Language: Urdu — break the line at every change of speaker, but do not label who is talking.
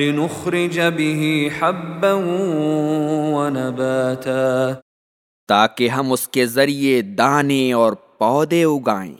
لنخرج به حبا ونباتا
تاکہ ہم اس کے ذریعے دانے اور پودے اگائیں۔